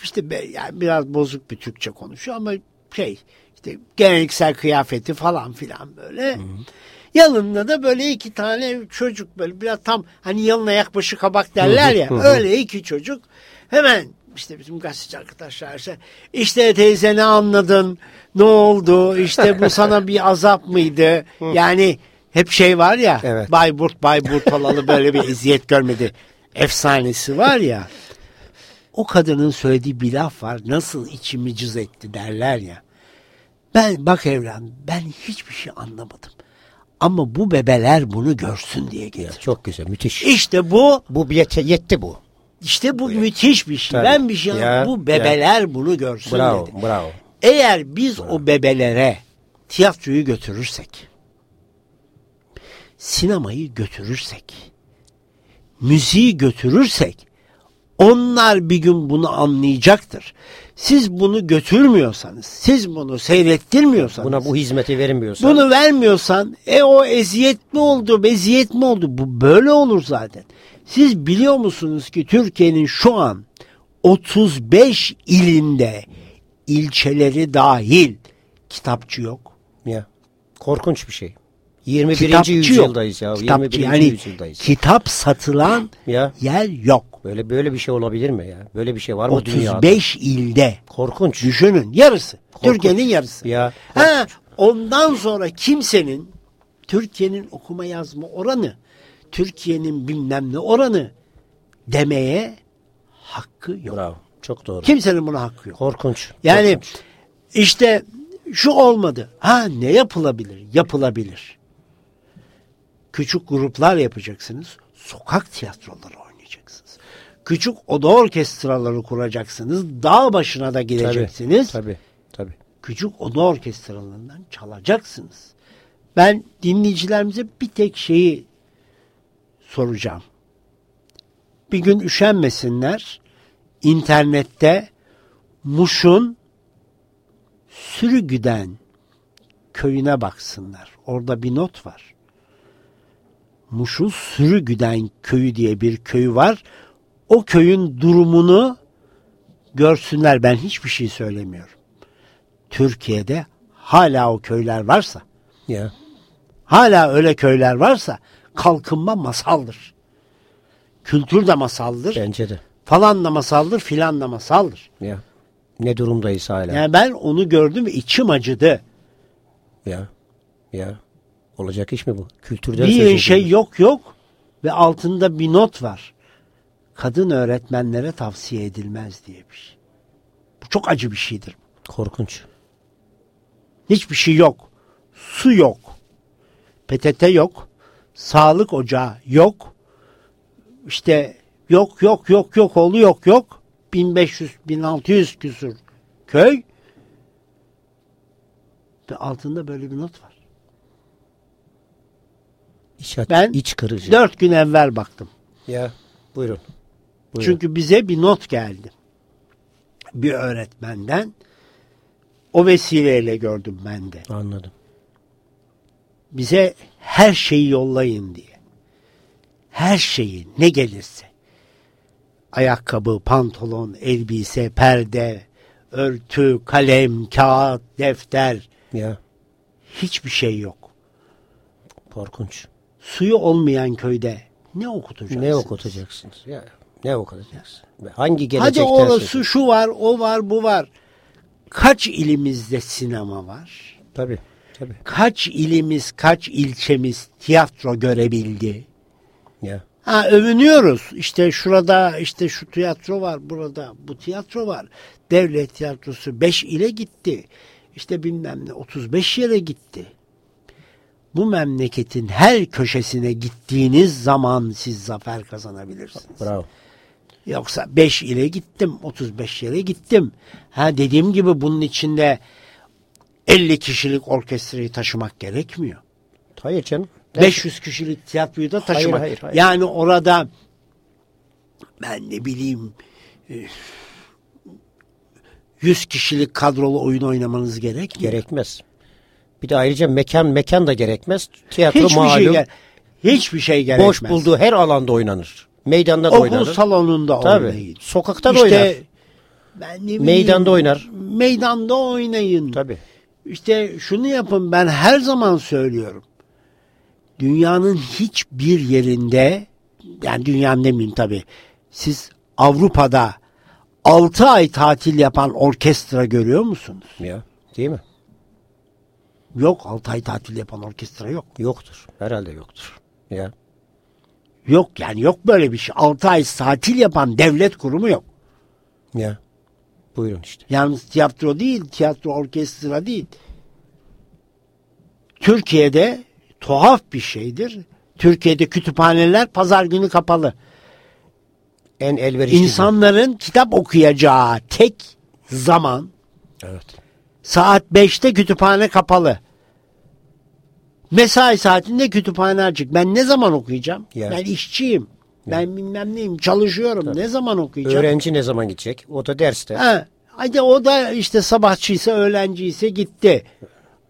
işte yani biraz bozuk bir Türkçe konuşuyor ama şey işte geleneksel kıyafeti falan filan böyle. Yanında da böyle iki tane çocuk böyle biraz tam hani yalın ayak başı kabak derler ya öyle iki çocuk hemen işte bizim gazeteci arkadaşlar işte, işte teyze ne anladın? Ne oldu? İşte bu sana bir azap mıydı? yani hep şey var ya Evet. Bayburt Bayburt olalı böyle bir eziyet görmedi. Efsanesi var ya. O kadının söylediği bir laf var. Nasıl içimi cız etti derler ya. Ben bak evladım ben hiçbir şey anlamadım. Ama bu bebeler bunu görsün diye Ya, getir. çok güzel, müthiş. İşte bu Bu yete, yetti bu. işte bu müthiş bir şey. Tabii. Ben bir şey Ya, bu bebeler bunu görsün Bravo, dedi. bravo. Eğer biz o bebelere tiyatroyu götürürsek, sinemayı götürürsek, müziği götürürsek, onlar bir gün bunu anlayacaktır. Siz bunu götürmüyorsanız, siz bunu seyrettirmiyorsanız, Buna bu hizmeti vermiyorsan bunu vermiyorsan, e o eziyet mi oldu, beziyet mi oldu? Bu böyle olur zaten. Siz biliyor musunuz ki Türkiye'nin şu an 35 ilinde ilçeleri dahil kitapçı yok. ya korkunç bir şey. 21. Kitapçı yok. yüzyıldayız ya. Kitapçı 21. yani yüzyıldayız. kitap satılan Ya yer yok. Böyle böyle bir şey olabilir mi ya? Böyle bir şey var mı dünyada? 35 ilde. Korkunç. Düşünün yarısı. Türkiye'nin yarısı. Ya Ha, ondan sonra kimsenin Türkiye'nin okuma yazma oranı, Türkiye'nin bilmem ne oranı demeye hakkı yok. bravo. Çok doğru. Kimsenin buna hakkı yok. Korkunç. Yani korkunç. işte şu olmadı. Ha ne yapılabilir? Yapılabilir. Küçük gruplar yapacaksınız. Sokak tiyatroları oynayacaksınız. Küçük oda orkestraları kuracaksınız. Dağ başına da gideceksiniz. Tabii. Tabii. Küçük oda orkestralarından çalacaksınız. Ben dinleyicilerimize bir tek şeyi soracağım. Bir gün üşenmesinler. internette Muş'un Sürügüden köyüne baksınlar. Orada bir not var. Muş'un Sürügüden köyü diye bir köy var. O köyün durumunu görsünler. Ben hiçbir şey söylemiyorum. Türkiye'de hala o köyler varsa, Ya. hala öyle köyler varsa kalkınma masaldır. Kültür de masaldır. Bence de. Falan da masaldır, filan da masaldır. Ya. Ne durumdayız hala? Yani ben onu gördüm ve içim acıdı. Ya. Ya. Olacak iş mi bu? Kültürden Bir şey yok yok ve altında bir not var. Kadın öğretmenlere tavsiye edilmez diye bir şey. Bu çok acı bir şeydir. Korkunç. Hiçbir şey yok. Su yok. PTT yok. Sağlık ocağı yok. İşte yok yok yok yok oldu yok yok. 1500 1600 küsur köy ve altında böyle bir not var. İç, Ben iç kırıcı. Dört gün evvel baktım. Ya. Buyurun. Buyurun. Çünkü bize bir not geldi. Bir öğretmenden. O vesileyle gördüm ben de. Anladım. Bize her şeyi yollayın diye. Her şeyi ne gelirse. Ayakkabı, pantolon, elbise, perde, örtü, kalem, kağıt, defter. Ya. Hiçbir şey yok. Korkunç. Suyu olmayan köyde ne okutacaksınız? Ne okutacaksınız? Ya. Ne okutacaksın? Ve Hangi Hadi gelecekten orası söz- şu var, o var, bu var. Kaç ilimizde sinema var? Tabii. Tabii. Kaç ilimiz, kaç ilçemiz tiyatro görebildi? Ya. Ha övünüyoruz. İşte şurada işte şu tiyatro var, burada bu tiyatro var. Devlet tiyatrosu 5 ile gitti. İşte bilmem ne 35 yere gitti. Bu memleketin her köşesine gittiğiniz zaman siz zafer kazanabilirsiniz. Bravo. Yoksa 5 ile gittim, 35 yere gittim. Ha dediğim gibi bunun içinde 50 kişilik orkestrayı taşımak gerekmiyor. Hayır canım. 500 kişilik tiyatroyu da Hayır, taşımak. hayır, hayır. Yani orada ben ne bileyim e, 100 kişilik kadrolu oyun oynamanız gerekmiyor. Gerekmez. Bir de ayrıca mekan mekan da gerekmez. Tiyatro Hiçbir malum. şey ger- hiçbir şey gerekmez. boş bulduğu her alanda oynanır. Meydanda da Okul oynanır. salonunda Tabii. oynayın. Sokakta da İşte oynar. ben ne bileyim, Meydanda oynar. Meydanda oynayın. Tabii. İşte şunu yapın ben her zaman söylüyorum. Dünyanın hiçbir yerinde yani dünyanın demeyeyim tabii. Siz Avrupa'da 6 ay tatil yapan orkestra görüyor musunuz? Ya değil mi? Yok 6 ay tatil yapan orkestra yok. Yoktur. Herhalde yoktur. Ya. Yok yani yok böyle bir şey. 6 ay tatil yapan devlet kurumu yok. Ya. Buyurun işte. Yalnız tiyatro değil, tiyatro orkestra değil. Türkiye'de tuhaf bir şeydir. Türkiye'de kütüphaneler pazar günü kapalı. En elverişli. İnsanların kitap okuyacağı tek zaman Evet. saat 5'te kütüphane kapalı. Mesai saatinde kütüphane açık. Ben ne zaman okuyacağım? Ya. Ben işçiyim. Ben bilmem neyim. Çalışıyorum. Ne zaman okuyacağım? Öğrenci ne zaman gidecek? O da derste. Ha, hadi o da işte sabahçıysa öğlenciyse gitti.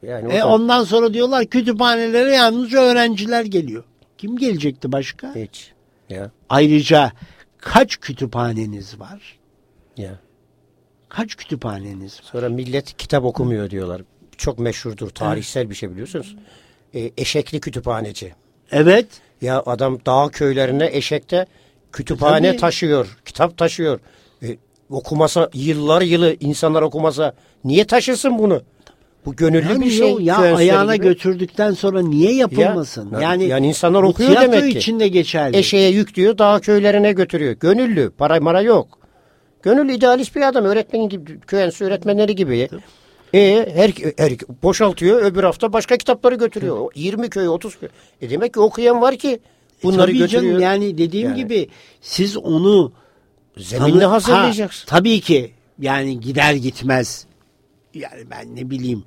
Yani E da ondan sonra diyorlar kütüphanelere yalnızca öğrenciler geliyor. Kim gelecekti başka? hiç. Ya. Ayrıca kaç kütüphaneniz var? Ya. Kaç kütüphaneniz var? Sonra millet kitap okumuyor diyorlar. Çok meşhurdur. Tarihsel bir şey biliyorsunuz. E, eşekli kütüphaneci. Evet. Ya adam dağ köylerine eşekte kütüphane Tabii. taşıyor. Kitap taşıyor. E, okumasa yıllar yılı insanlar okumasa niye taşısın bunu? Bu gönüllü Yani bir şey. ya ayağına gibi. götürdükten sonra niye yapılmasın? Ya, yani yani insanlar okuyor demek ki. içinde geçerli. Eşeğe yük diyor dağ köylerine götürüyor. Gönüllü. Para mara yok. Gönüllü idealist bir adam. Öğretmen gibi. Köy öğretmenleri gibi. E, her, her, boşaltıyor öbür hafta başka kitapları götürüyor. O 20 köy 30 köy. E demek ki okuyan var ki bunları Tabii götürüyor. canım, yani dediğim Yani. gibi siz onu Zeminle hazırlayacaksın. Ha, tabii ki yani gider gitmez yani ben ne bileyim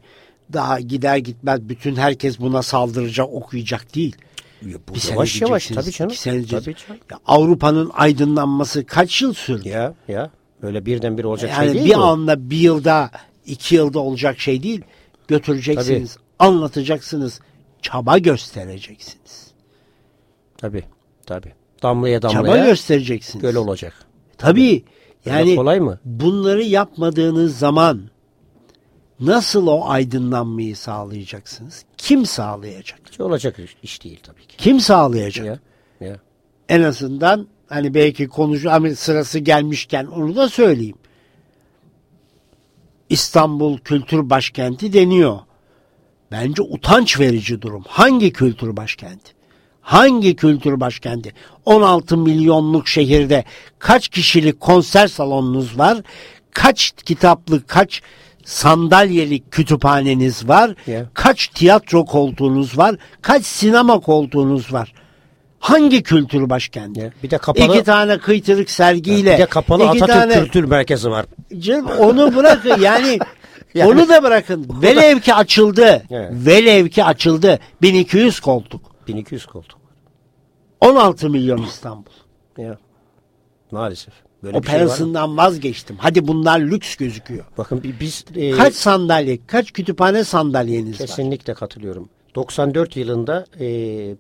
daha gider gitmez bütün herkes buna saldıracak okuyacak değil. Ya bu Bir yavaş yavaş tabii canım. Tabii canım. Ya Avrupa'nın aydınlanması kaç yıl sürdü? Ya ya öyle birdenbire olacak yani şey değil bir bu. anda bir yılda iki yılda olacak şey değil. Götüreceksiniz, anlatacaksınız, çaba göstereceksiniz. Tabii tabii. Damlaya Çaba damlaya göstereceksiniz. göl olacak. Tabii. Öyle Yani kolay mı? bunları yapmadığınız zaman nasıl o aydınlanmayı sağlayacaksınız? Kim sağlayacak? Hiç olacak iş- değil tabii ki. Kim sağlayacak? Ya ya. En azından hani belki konuşu ama sırası gelmişken onu da söyleyeyim. İstanbul Kültür Başkenti deniyor. Bence utanç verici durum. Hangi kültür başkenti? Hangi kültür başkenti? 16 milyonluk şehirde kaç kişilik konser salonunuz var? Kaç kitaplık, kaç sandalyelik kütüphaneniz var? Ya. Kaç tiyatro koltuğunuz var? Kaç sinema koltuğunuz var? Hangi kültür başkenti? Bir de kapalı İki tane kıytırık sergiyle. bir de kapalı Atatürk tane- Kültür Merkezi var. Canım onu bırakın yani, Yani- onu da bırakın. Velev ki açıldı. Evet. Velev ki açıldı. 1200 koltuk. 1200 koltuk. 16 milyon İstanbul. Ya. Maalesef. Böyle bir şey var. Operasından vazgeçtim. Hadi bunlar lüks gözüküyor. Bakın bi- biz e, Kaç sandalye, kaç kütüphane sandalyeniz var? kesinlikle katılıyorum. 94 yılında e,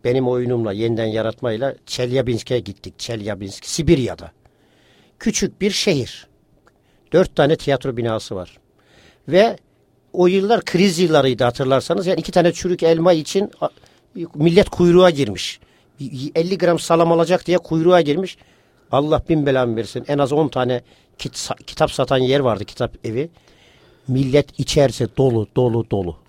benim oyunumla yeniden yaratmayla Çelyabinsk'e gittik. Çelyabinsk Sibirya'da. Küçük bir şehir. Dört tane tiyatro binası var. Ve o yıllar kriz yıllarıydı hatırlarsanız. Yani iki tane çürük elma için millet kuyruğa girmiş. 50 gram salam alacak diye kuyruğa girmiş. Allah bin belamı versin. En az 10 tane kit- kitap satan yer vardı kitap evi. Millet içerisi dolu dolu dolu.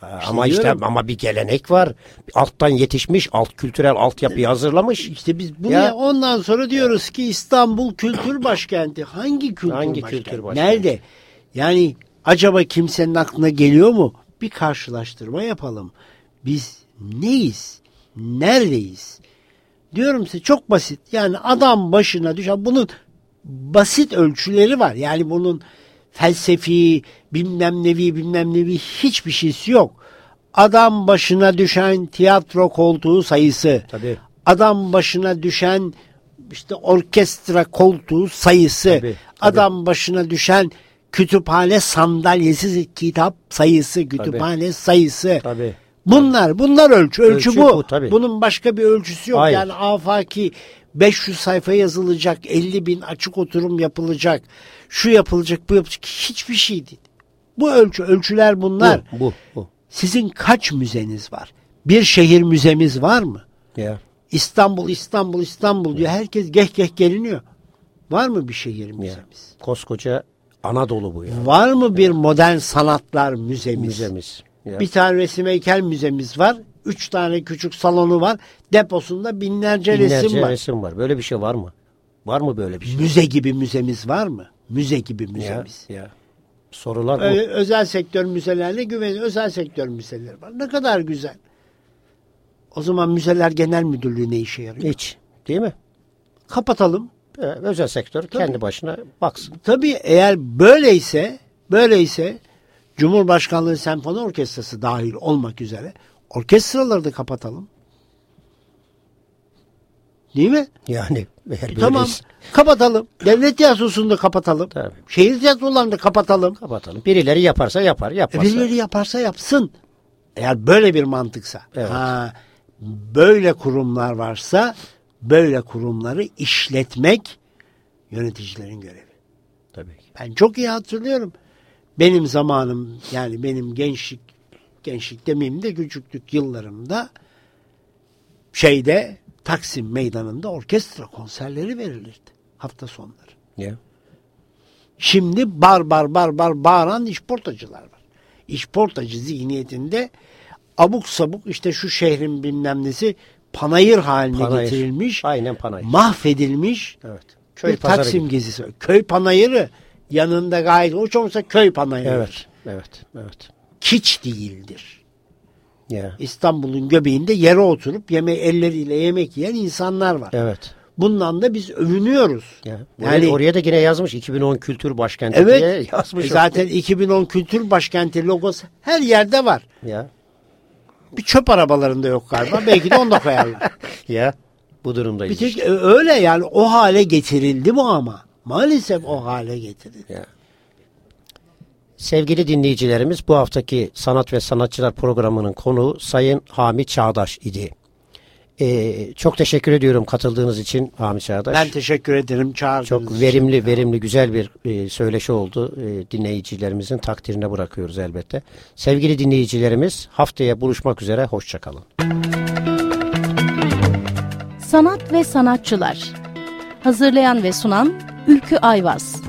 Ha, ama işte diyorum. ama bir gelenek var. Alttan yetişmiş, alt kültürel altyapıyı hazırlamış. İşte biz bunu Ya- ya, ondan sonra diyoruz ki İstanbul kültür başkenti. Hangi kültür Hangi başkenti? kültür başkenti? Nerede? Yani acaba kimsenin aklına geliyor mu? Bir karşılaştırma yapalım. Biz neyiz? Neredeyiz? Diyorum size çok basit. Yani adam başına düşen bunun basit ölçüleri var. Yani bunun felsefi, bilmem nevi, bilmem nevi hiçbir şeysi yok. Adam başına düşen tiyatro koltuğu sayısı. Tabii. Adam başına düşen işte orkestra koltuğu sayısı. Tabii, tabii. Adam başına düşen kütüphane sandalyesi kitap sayısı, kütüphane sayısı. Tabii. Bunlar bunlar ölçü. Ölçü, Ölçü bu. bu, tabii. Bunun başka bir ölçüsü yok. Hayır. Yani afaki 500 sayfa yazılacak, 50 bin açık oturum yapılacak, şu yapılacak, bu yapılacak. Hiçbir şey değil. Bu ölçü, ölçüler bunlar. Bu, bu, bu. Sizin kaç müzeniz var? Bir şehir müzemiz var mı? Ya. İstanbul, İstanbul, İstanbul diyor. Herkes geh geh geliniyor. Var mı bir şehir müzemiz? Koskoca Anadolu bu ya. Var mı bir modern sanatlar müzemiz? Müzemiz. Ya. Bir tane resim heykel müzemiz var. Üç tane küçük salonu var. Deposunda binlerce, Binlerce resim var. resim var. Böyle bir şey var mı? Var mı böyle bir şey? Müze gibi müzemiz var mı? Müze gibi Ya, müzemiz. ya. Sorular Ö- bu. özel sektör müzelerle güven özel sektör müzeleri var. Ne kadar güzel. O zaman müzeler genel müdürlüğü ne işe yarıyor? Hiç. Değil mi? Kapatalım. Ee, Özel sektör kendi başına baksın. Tabii eğer böyleyse, böyleyse Cumhurbaşkanlığı Senfoni Orkestrası dahil olmak üzere orkestraları da kapatalım. Değil mi? Yani eğer Tamam. böyleyse Kapatalım. Devlet tiyatrosunu da kapatalım. Tabii. Şehir tiyatrolarını da kapatalım. kapatalım. Birileri yaparsa yapar, yapmazsa. Birileri yaparsa yapsın. Eğer böyle bir mantıksa. Evet. Ha, böyle kurumlar varsa böyle kurumları işletmek yöneticilerin görevi. Tabii ki. Ben çok iyi hatırlıyorum. Benim zamanım yani benim gençlik gençlik demeyeyim de küçüklük yıllarımda şeyde Taksim Meydanı'nda orkestra konserleri verilirdi hafta sonları. Ya. Şimdi bar bar bar bar bağıran işportacılar var. İşportacı zihniyetinde abuk sabuk işte şu şehrin bilmem nesi panayır haline Panayır. getirilmiş, Aynen panayır. mahvedilmiş evet. bir Taksim gezisi. Köy panayırı yanında gayet hoş olsa köy panayırı. Evet. Evet. Evet. Kiç değildir. Ya. İstanbul'un göbeğinde yere oturup yeme elleriyle yemek yiyen insanlar var. Evet. Bundan da biz övünüyoruz. Ya. Yani- oraya da yine yazmış 2010 kültür başkenti Evet. diye yazmış. E Zaten 2010 Kültür Başkenti logosu her yerde var. Ya. Bir çöp arabalarında yok galiba. Belki de onda koyarlar. Ya. Bu durumdayız. Bir tek işte. öyle yani o hale getirildi bu ama. Maalesef o hale getirildi. Ya. Sevgili dinleyicilerimiz bu haftaki Sanat ve Sanatçılar programının konuğu Sayın Hami Çağdaş idi. Ee, çok teşekkür ediyorum katıldığınız için Hami Çağdaş. Ben teşekkür ederim çağırdığınız çok için. verimli, verimli, güzel bir e, söyleşi oldu. E, dinleyicilerimizin takdirine bırakıyoruz elbette. Sevgili dinleyicilerimiz haftaya buluşmak üzere. Hoşçakalın. Sanat ve Sanatçılar Hazırlayan ve sunan Ülkü Ayvaz.